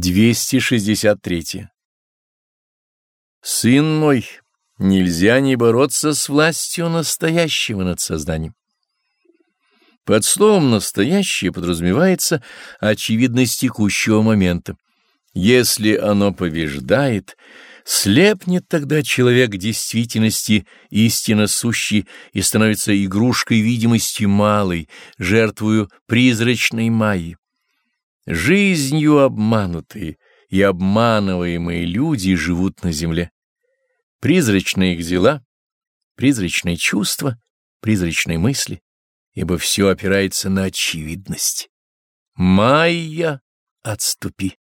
263. Сын мой, нельзя не бороться с властью настоящего над сознанием. Под словом «настоящее» подразумевается очевидность текущего момента. Если оно побеждает, слепнет тогда человек действительности истинно сущий и становится игрушкой видимости малой, жертвою призрачной майи. Жизнью обманутые и обманываемые люди живут на земле. Призрачные их дела, призрачные чувства, призрачные мысли, ибо все опирается на очевидность. Майя, отступи.